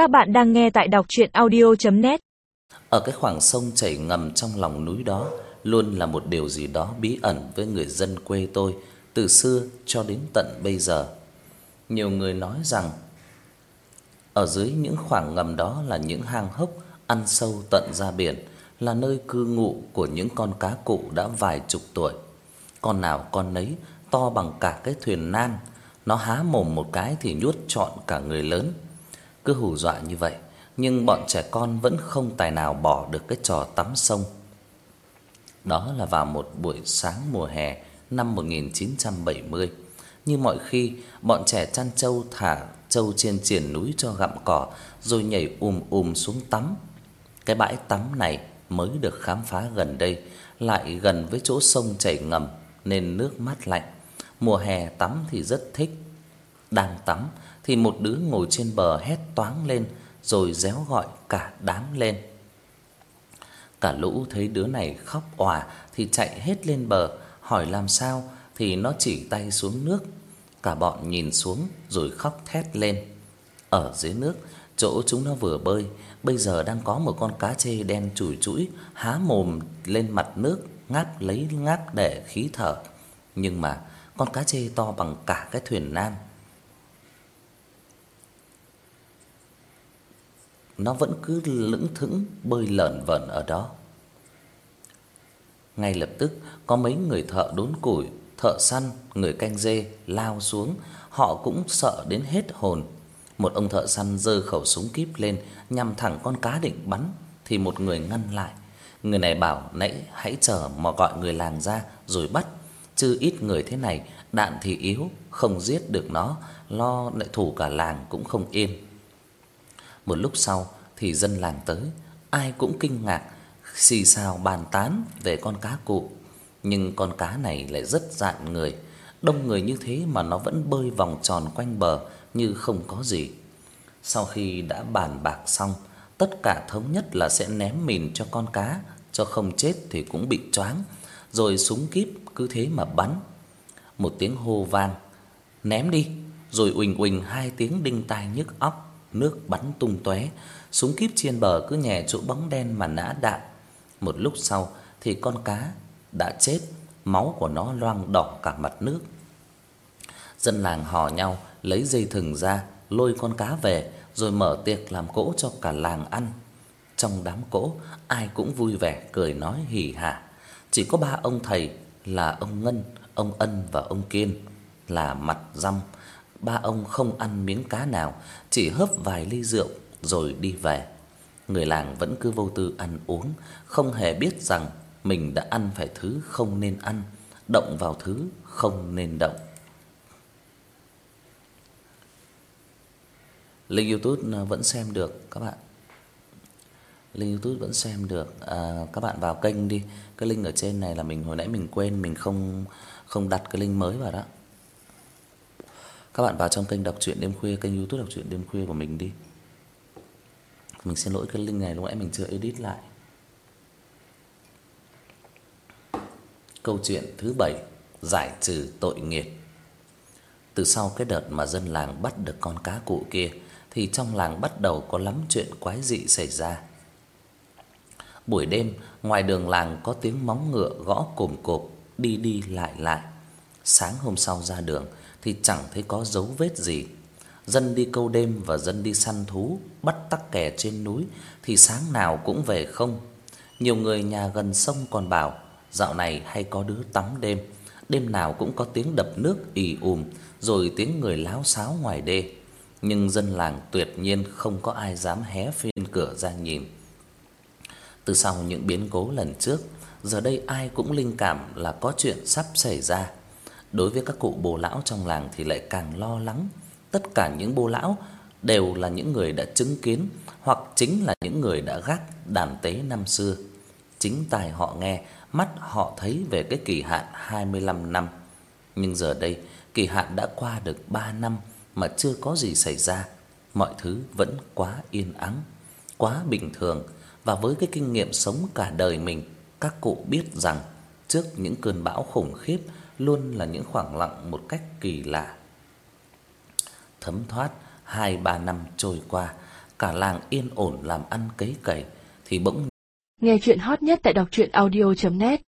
Các bạn đang nghe tại đọc audio net Ở cái khoảng sông chảy ngầm trong lòng núi đó luôn là một điều gì đó bí ẩn với người dân quê tôi từ xưa cho đến tận bây giờ. Nhiều người nói rằng ở dưới những khoảng ngầm đó là những hang hốc ăn sâu tận ra biển, là nơi cư ngụ của những con cá cụ đã vài chục tuổi. Con nào con nấy to bằng cả cái thuyền nan, nó há mồm một cái thì nuốt trọn cả người lớn. Cứ hù dọa như vậy, nhưng bọn trẻ con vẫn không tài nào bỏ được cái trò tắm sông. Đó là vào một buổi sáng mùa hè năm 1970. Như mọi khi, bọn trẻ chăn trâu thả trâu trên triển núi cho gặm cỏ rồi nhảy ùm ùm xuống tắm. Cái bãi tắm này mới được khám phá gần đây, lại gần với chỗ sông chảy ngầm nên nước mát lạnh. Mùa hè tắm thì rất thích. Đang tắm thì một đứa ngồi trên bờ hét toáng lên rồi réo gọi cả đám lên. Cả lũ thấy đứa này khóc òa thì chạy hết lên bờ, hỏi làm sao thì nó chỉ tay xuống nước. Cả bọn nhìn xuống rồi khóc thét lên. Ở dưới nước, chỗ chúng nó vừa bơi, bây giờ đang có một con cá trê đen chùi chũi há mồm lên mặt nước, ngáp lấy ngáp để khí thở. Nhưng mà con cá trê to bằng cả cái thuyền nan. Nó vẫn cứ lững thững bơi lởn vởn ở đó. Ngay lập tức có mấy người thợ đốn củi, thợ săn, người canh dê lao xuống, họ cũng sợ đến hết hồn. Một ông thợ săn giơ khẩu súng kíp lên nhằm thẳng con cá định bắn thì một người ngăn lại. Người này bảo nãy hãy chờ mà gọi người làng ra rồi bắt, chứ ít người thế này, đạn thì yếu, không giết được nó, lo lại thủ cả làng cũng không yên. Một lúc sau thì dân làng tới, ai cũng kinh ngạc, xì xào bàn tán về con cá cụ, nhưng con cá này lại rất dạn người, đông người như thế mà nó vẫn bơi vòng tròn quanh bờ như không có gì. Sau khi đã bàn bạc xong, tất cả thống nhất là sẽ ném mìn cho con cá, cho không chết thì cũng bị choáng, rồi súng kíp cứ thế mà bắn. Một tiếng hô vang, "Ném đi!" Rồi uỳnh uỳnh hai tiếng đinh tai nhức óc, nước bắn tung tóe, súng kíp trên bờ cứ nhè chỗ bóng đen mà nã đạn. Một lúc sau thì con cá đã chết, máu của nó loang đỏ cả mặt nước. Dân làng hò nhau lấy dây thừng ra, lôi con cá về rồi mở tiệc làm cỗ cho cả làng ăn. Trong đám cỗ, ai cũng vui vẻ cười nói hỉ hả. Chỉ có ba ông thầy là ông Ngân, ông Ân và ông Kiên là mặt răm. Ba ông không ăn miếng cá nào, chỉ hớp vài ly rượu rồi đi về. Người làng vẫn cứ vô tư ăn uống, không hề biết rằng mình đã ăn phải thứ không nên ăn, động vào thứ không nên động. Link YouTube à, vẫn xem được các bạn. Link YouTube vẫn xem được. À, các bạn vào kênh đi. Cái link ở trên này là mình hồi nãy mình quên mình không không đặt cái link mới vào đó. Các bạn vào trong kênh đọc truyện đêm khuya, kênh YouTube đọc truyện đêm khuya của mình đi. Mình xin lỗi cái link này lúc nãy mình chưa edit lại. Câu chuyện thứ 7: Giải trừ tội nghiệp. Từ sau cái đợt mà dân làng bắt được con cá cụ kia thì trong làng bắt đầu có lắm chuyện quái dị xảy ra. Buổi đêm, ngoài đường làng có tiếng móng ngựa gõ cồm cộp đi đi lại lại. Sáng hôm sau ra đường thì chẳng thấy có dấu vết gì. Dân đi câu đêm và dân đi săn thú, bắt tắc kè trên núi thì sáng nào cũng về không. Nhiều người nhà gần sông còn bảo dạo này hay có đứa tắm đêm, đêm nào cũng có tiếng đập nước ì ùm rồi tiếng người láo xáo ngoài đê. Nhưng dân làng tuyệt nhiên không có ai dám hé phiên cửa ra nhìn. Từ sau những biến cố lần trước, giờ đây ai cũng linh cảm là có chuyện sắp xảy ra. Đối với các cụ bồ lão trong làng thì lại càng lo lắng. Tất cả những bồ lão đều là những người đã chứng kiến hoặc chính là những người đã gác đàn tế năm xưa. Chính tai họ nghe, mắt họ thấy về cái kỳ hạn 25 năm. Nhưng giờ đây, kỳ hạn đã qua được 3 năm mà chưa có gì xảy ra, mọi thứ vẫn quá yên ắng, quá bình thường và với cái kinh nghiệm sống cả đời mình, các cụ biết rằng trước những cơn bão khủng khiếp luôn là những khoảng lặng một cách kỳ lạ. Thấm thoát 2 3 năm trôi qua, cả làng yên ổn làm ăn cấy cày thì bỗng Nghe chuyện hot nhất tại đọc truyện audio net